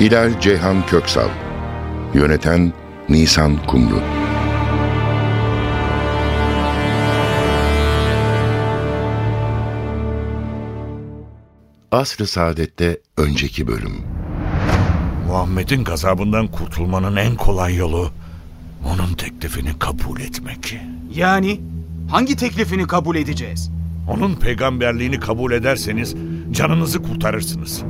Hilal Ceyhan Köksal Yöneten Nisan Kumru Asr-ı Saadet'te önceki bölüm Muhammed'in gazabından kurtulmanın en kolay yolu onun teklifini kabul etmek. Yani hangi teklifini kabul edeceğiz? Onun peygamberliğini kabul ederseniz canınızı kurtarırsınız.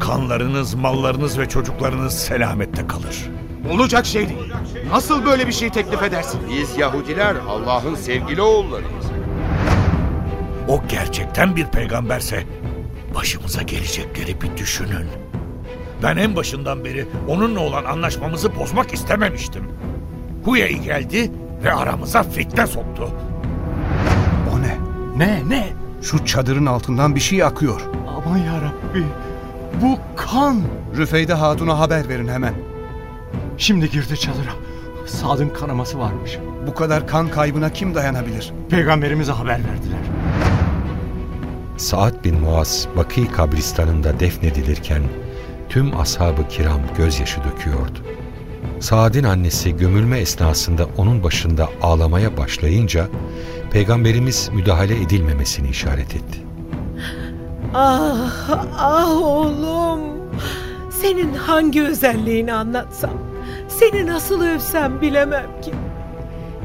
Kanlarınız, mallarınız ve çocuklarınız selamette kalır. Olacak şey değil. Nasıl böyle bir şey teklif edersin? Biz Yahudiler Allah'ın sevgili oğullarıyız. O gerçekten bir peygamberse başımıza gelecekleri bir düşünün. Ben en başından beri onunla olan anlaşmamızı bozmak istememiştim. Huyey geldi ve aramıza fitne soktu. O ne? Ne ne? Şu çadırın altından bir şey akıyor. Aman yarabbi. Bu kan. Rüfeyde Hatun'a haber verin hemen. Şimdi girdi çadıra. Sad'ın kanaması varmış. Bu kadar kan kaybına kim dayanabilir? Peygamberimize haber verdiler. Saad bin Muaz Bakı kabristanında defnedilirken tüm ashab-ı kiram gözyaşı döküyordu. Saad'in annesi gömülme esnasında onun başında ağlamaya başlayınca Peygamberimiz müdahale edilmemesini işaret etti. Ah, ah oğlum. Senin hangi özelliğini anlatsam, seni nasıl övsem bilemem ki.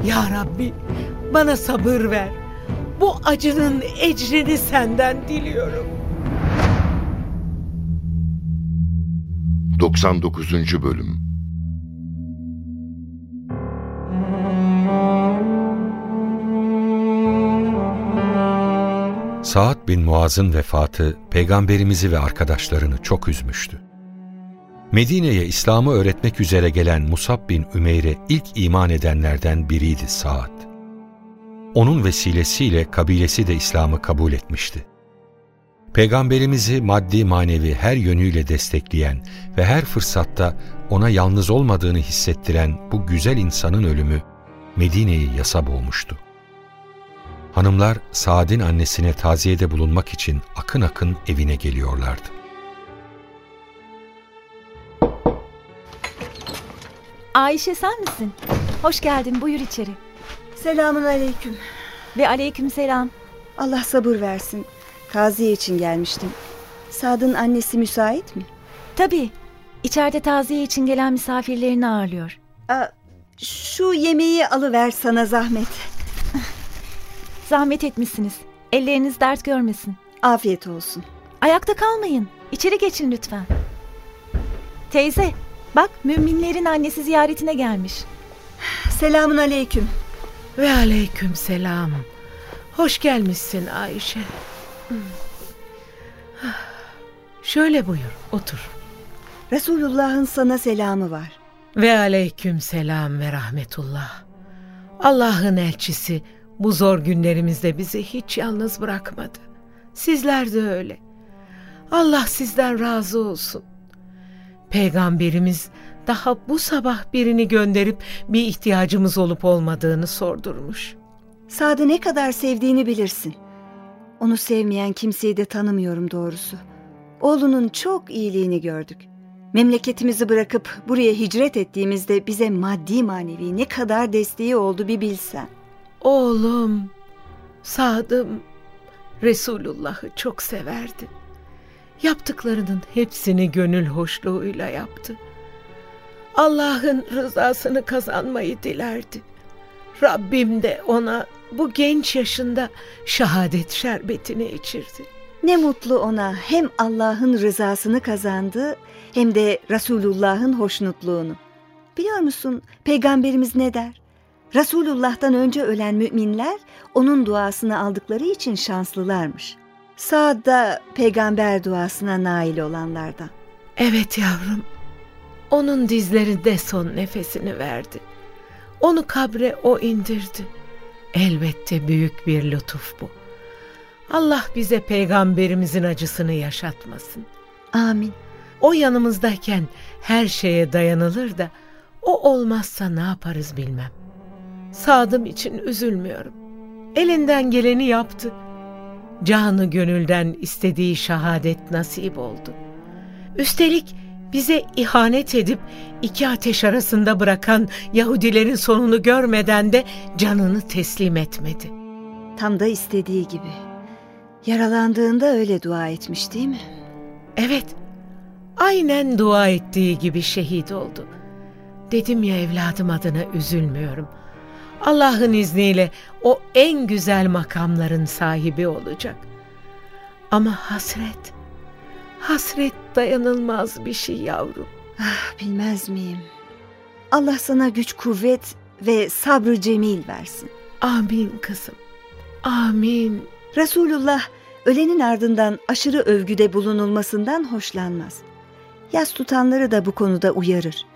Ya Rabbi, bana sabır ver. Bu acının ecrini senden diliyorum. 99. Bölüm Saad bin Muaz'ın vefatı peygamberimizi ve arkadaşlarını çok üzmüştü. Medine'ye İslam'ı öğretmek üzere gelen Musab bin Ümeyr'e ilk iman edenlerden biriydi Saad. Onun vesilesiyle kabilesi de İslam'ı kabul etmişti. Peygamberimizi maddi manevi her yönüyle destekleyen ve her fırsatta ona yalnız olmadığını hissettiren bu güzel insanın ölümü Medine'yi yasa boğmuştu. Hanımlar Saad'in annesine taziyede bulunmak için akın akın evine geliyorlardı. Ayşe sen misin? Hoş geldin buyur içeri. Selamun aleyküm. Ve aleyküm selam. Allah sabır versin. Taziye için gelmiştim. Sad'ın annesi müsait mi? Tabii. İçeride taziye için gelen misafirlerini ağırlıyor. Aa, şu yemeği alıver sana zahmet. Zahmet etmişsiniz. Elleriniz dert görmesin. Afiyet olsun. Ayakta kalmayın. İçeri geçin lütfen. Teyze, bak müminlerin annesi ziyaretine gelmiş. Selamun aleyküm. Ve aleyküm selam. Hoş gelmişsin Ayşe. Şöyle buyur, otur. Resulullah'ın sana selamı var. Ve aleyküm selam ve rahmetullah. Allah'ın elçisi bu zor günlerimizde bizi hiç yalnız bırakmadı. Sizler de öyle. Allah sizden razı olsun. Peygamberimiz daha bu sabah birini gönderip bir ihtiyacımız olup olmadığını sordurmuş. Sad'ı ne kadar sevdiğini bilirsin. Onu sevmeyen kimseyi de tanımıyorum doğrusu. Oğlunun çok iyiliğini gördük. Memleketimizi bırakıp buraya hicret ettiğimizde bize maddi manevi ne kadar desteği oldu bir bilsen. Oğlum, Sadım, Resulullah'ı çok severdi. Yaptıklarının hepsini gönül hoşluğuyla yaptı. Allah'ın rızasını kazanmayı dilerdi. Rabbim de ona bu genç yaşında şehadet şerbetini içirdi. Ne mutlu ona hem Allah'ın rızasını kazandı hem de Resulullah'ın hoşnutluğunu. Biliyor musun peygamberimiz ne der? Resulullah'tan önce ölen müminler onun duasını aldıkları için şanslılarmış. Saad da peygamber duasına nail olanlardan. Evet yavrum. Onun dizlerinde son nefesini verdi. Onu kabre o indirdi. Elbette büyük bir lütuf bu. Allah bize peygamberimizin acısını yaşatmasın. Amin. O yanımızdayken her şeye dayanılır da o olmazsa ne yaparız bilmem. Sadım için üzülmüyorum. Elinden geleni yaptı. Canı gönülden istediği şehadet nasip oldu. Üstelik bize ihanet edip iki ateş arasında bırakan Yahudilerin sonunu görmeden de canını teslim etmedi. Tam da istediği gibi. Yaralandığında öyle dua etmiş değil mi? Evet, aynen dua ettiği gibi şehit oldu. Dedim ya evladım adına üzülmüyorum. Allah'ın izniyle o en güzel makamların sahibi olacak. Ama hasret, hasret dayanılmaz bir şey yavrum. Ah, bilmez miyim? Allah sana güç kuvvet ve sabrı cemil versin. Amin kızım, amin. Resulullah ölenin ardından aşırı övgüde bulunulmasından hoşlanmaz. Yas tutanları da bu konuda uyarır.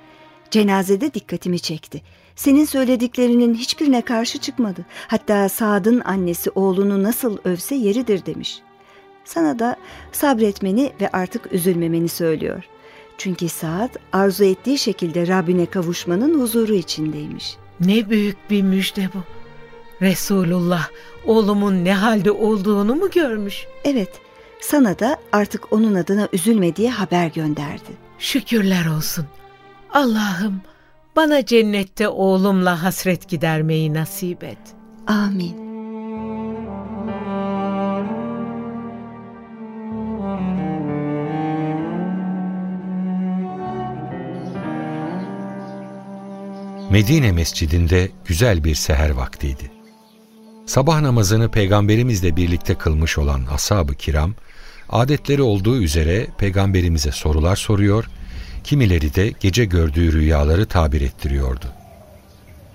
Cenazede dikkatimi çekti. Senin söylediklerinin hiçbirine karşı çıkmadı. Hatta Saad'ın annesi oğlunu nasıl övse yeridir demiş. Sana da sabretmeni ve artık üzülmemeni söylüyor. Çünkü Saad arzu ettiği şekilde Rabbine kavuşmanın huzuru içindeymiş. Ne büyük bir müjde bu. Resulullah oğlumun ne halde olduğunu mu görmüş? Evet, sana da artık onun adına üzülme diye haber gönderdi. Şükürler olsun. Allah'ım bana cennette oğlumla hasret gidermeyi nasip et. Amin. Medine mescidinde güzel bir seher vaktiydi. Sabah namazını peygamberimizle birlikte kılmış olan ashab-ı kiram, adetleri olduğu üzere peygamberimize sorular soruyor, kimileri de gece gördüğü rüyaları tabir ettiriyordu.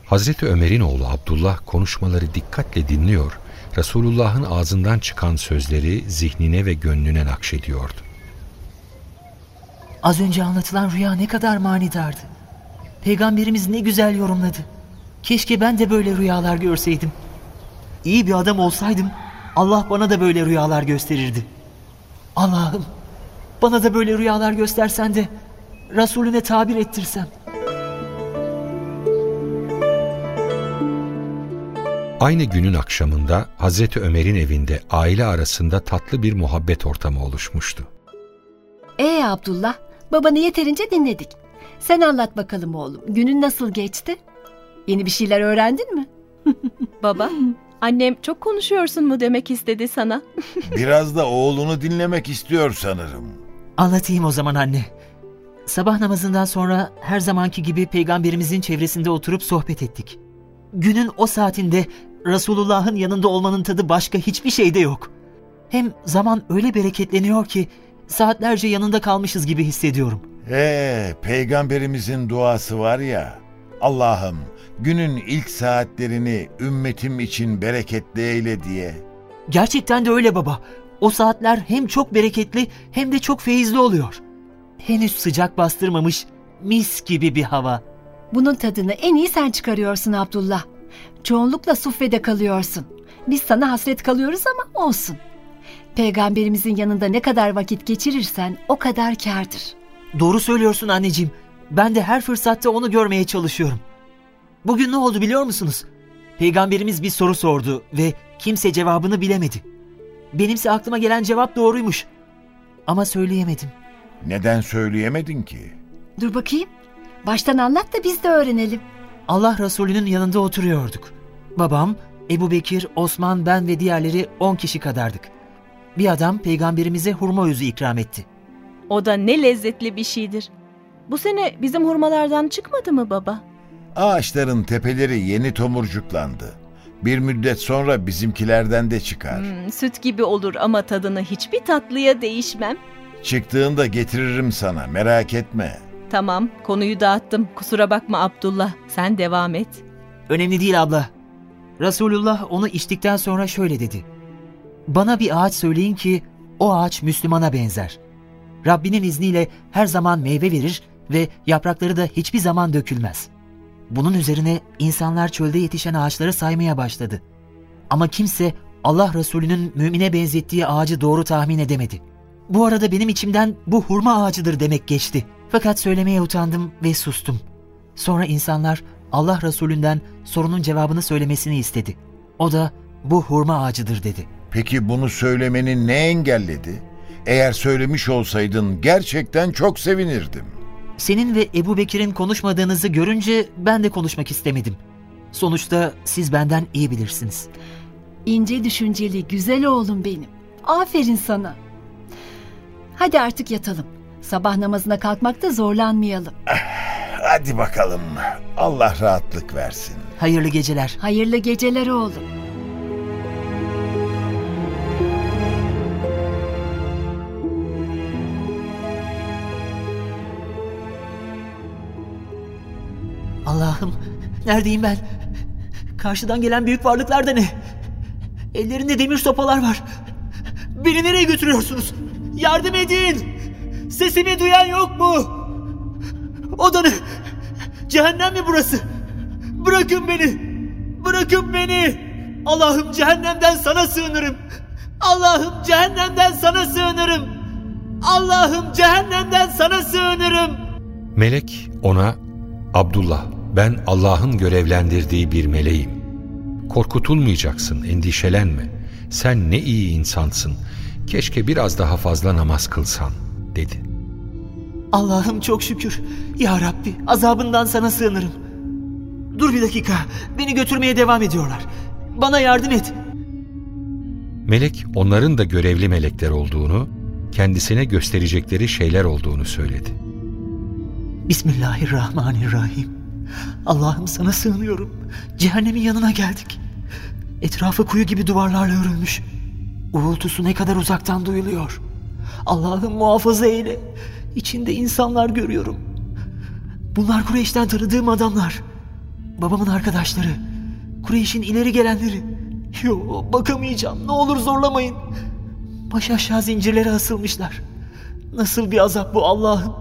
Hazreti Ömer'in oğlu Abdullah konuşmaları dikkatle dinliyor, Resulullah'ın ağzından çıkan sözleri zihnine ve gönlüne nakşediyordu. Az önce anlatılan rüya ne kadar manidardı. Peygamberimiz ne güzel yorumladı. Keşke ben de böyle rüyalar görseydim. İyi bir adam olsaydım Allah bana da böyle rüyalar gösterirdi. Allah'ım bana da böyle rüyalar göstersen de Resulüne tabir ettirsem. Aynı günün akşamında Hazreti Ömer'in evinde aile arasında tatlı bir muhabbet ortamı oluşmuştu. Ee Abdullah, babanı yeterince dinledik. Sen anlat bakalım oğlum, günün nasıl geçti? Yeni bir şeyler öğrendin mi? Baba, annem çok konuşuyorsun mu demek istedi sana. Biraz da oğlunu dinlemek istiyor sanırım. Anlatayım o zaman anne. Sabah namazından sonra her zamanki gibi peygamberimizin çevresinde oturup sohbet ettik. Günün o saatinde Resulullah'ın yanında olmanın tadı başka hiçbir şeyde yok. Hem zaman öyle bereketleniyor ki saatlerce yanında kalmışız gibi hissediyorum. Ee, peygamberimizin duası var ya. Allah'ım günün ilk saatlerini ümmetim için bereketli eyle diye. Gerçekten de öyle baba. O saatler hem çok bereketli hem de çok feyizli oluyor. Henüz sıcak bastırmamış mis gibi bir hava. Bunun tadını en iyi sen çıkarıyorsun Abdullah. Çoğunlukla suffede kalıyorsun. Biz sana hasret kalıyoruz ama olsun. Peygamberimizin yanında ne kadar vakit geçirirsen o kadar kârdır. Doğru söylüyorsun anneciğim. Ben de her fırsatta onu görmeye çalışıyorum. Bugün ne oldu biliyor musunuz? Peygamberimiz bir soru sordu ve kimse cevabını bilemedi. Benimse aklıma gelen cevap doğruymuş. Ama söyleyemedim. Neden söyleyemedin ki? Dur bakayım. Baştan anlat da biz de öğrenelim. Allah Resulü'nün yanında oturuyorduk. Babam, Ebu Bekir, Osman, ben ve diğerleri on kişi kadardık. Bir adam peygamberimize hurma özü ikram etti. O da ne lezzetli bir şeydir. Bu sene bizim hurmalardan çıkmadı mı baba? Ağaçların tepeleri yeni tomurcuklandı. Bir müddet sonra bizimkilerden de çıkar. Hmm, süt gibi olur ama tadını hiçbir tatlıya değişmem. Çıktığında getiririm sana merak etme. Tamam konuyu dağıttım kusura bakma Abdullah sen devam et. Önemli değil abla. Resulullah onu içtikten sonra şöyle dedi. Bana bir ağaç söyleyin ki o ağaç Müslümana benzer. Rabbinin izniyle her zaman meyve verir ve yaprakları da hiçbir zaman dökülmez. Bunun üzerine insanlar çölde yetişen ağaçları saymaya başladı. Ama kimse Allah Resulü'nün mümine benzettiği ağacı doğru tahmin edemedi. Bu arada benim içimden bu hurma ağacıdır demek geçti. Fakat söylemeye utandım ve sustum. Sonra insanlar Allah Resulünden sorunun cevabını söylemesini istedi. O da bu hurma ağacıdır dedi. Peki bunu söylemeni ne engelledi? Eğer söylemiş olsaydın gerçekten çok sevinirdim. Senin ve Ebu Bekir'in konuşmadığınızı görünce ben de konuşmak istemedim. Sonuçta siz benden iyi bilirsiniz. İnce düşünceli, güzel oğlum benim. Aferin sana. Hadi artık yatalım. Sabah namazına kalkmakta zorlanmayalım. Hadi bakalım. Allah rahatlık versin. Hayırlı geceler. Hayırlı geceler oğlum. Allah'ım neredeyim ben? Karşıdan gelen büyük varlıklar da ne? Ellerinde demir sopalar var. Beni nereye götürüyorsunuz? Yardım edin! Sesimi duyan yok mu? O da ne? Cehennem mi burası? Bırakın beni! Bırakın beni! Allah'ım cehennemden sana sığınırım. Allah'ım cehennemden sana sığınırım. Allah'ım cehennemden sana sığınırım. Melek ona Abdullah ben Allah'ın görevlendirdiği bir meleğim. Korkutulmayacaksın, endişelenme. Sen ne iyi insansın. Keşke biraz daha fazla namaz kılsan, dedi. Allah'ım çok şükür. Ya Rabbi azabından sana sığınırım. Dur bir dakika. Beni götürmeye devam ediyorlar. Bana yardım et. Melek onların da görevli melekler olduğunu, kendisine gösterecekleri şeyler olduğunu söyledi. Bismillahirrahmanirrahim. Allah'ım sana sığınıyorum. Cehennemin yanına geldik. Etrafı kuyu gibi duvarlarla örülmüş. Uğultusu ne kadar uzaktan duyuluyor. Allah'ım muhafaza eyle. İçinde insanlar görüyorum. Bunlar Kureyş'ten tanıdığım adamlar. Babamın arkadaşları. Kureyş'in ileri gelenleri. Yo bakamayacağım. Ne olur zorlamayın. Baş aşağı zincirlere asılmışlar. Nasıl bir azap bu Allah'ım.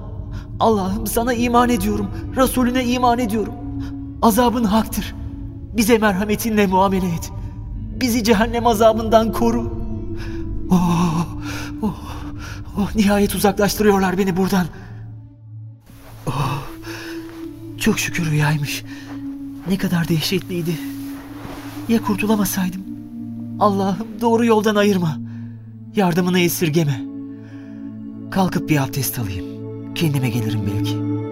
Allah'ım sana iman ediyorum. Resulüne iman ediyorum. Azabın haktır. Bize merhametinle muamele et. Bizi cehennem azabından koru. Oh, oh, oh, nihayet uzaklaştırıyorlar beni buradan. Oh, çok şükür rüyaymış. Ne kadar dehşetliydi. Ya kurtulamasaydım? Allah'ım doğru yoldan ayırma. Yardımını esirgeme. Kalkıp bir abdest alayım. Kendime gelirim belki.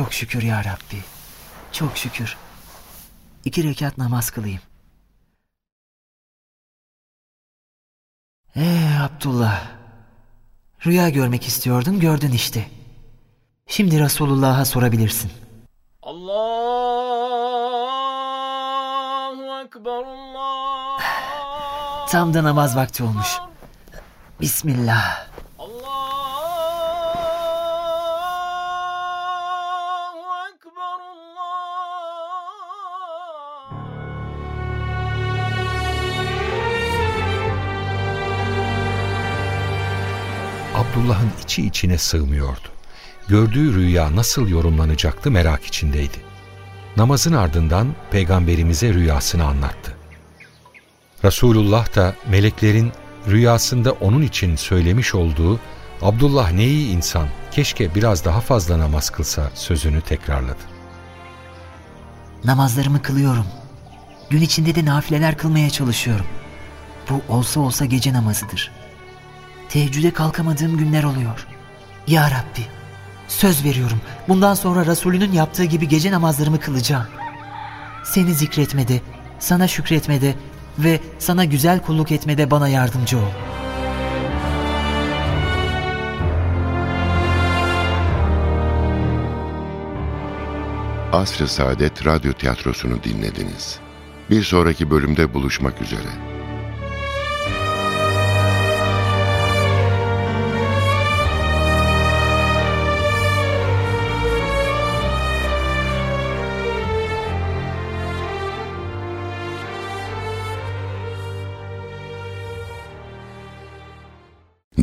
Çok şükür ya Rabbi. Çok şükür. İki rekat namaz kılayım. Ee Abdullah. Rüya görmek istiyordun gördün işte. Şimdi Resulullah'a sorabilirsin. Allahu Ekber Allah. Tam da namaz vakti olmuş. Bismillah. Abdullah'ın içi içine sığmıyordu. Gördüğü rüya nasıl yorumlanacaktı merak içindeydi. Namazın ardından peygamberimize rüyasını anlattı. Resulullah da meleklerin rüyasında onun için söylemiş olduğu Abdullah ne iyi insan, keşke biraz daha fazla namaz kılsa sözünü tekrarladı. Namazlarımı kılıyorum. Gün içinde de nafileler kılmaya çalışıyorum. Bu olsa olsa gece namazıdır. Teheccüde kalkamadığım günler oluyor. Ya Rabbi, söz veriyorum bundan sonra Resulünün yaptığı gibi gece namazlarımı kılacağım. Seni zikretmede, sana şükretmede ve sana güzel kulluk etmede bana yardımcı ol. Asr-ı Saadet Radyo Tiyatrosu'nu dinlediniz. Bir sonraki bölümde buluşmak üzere.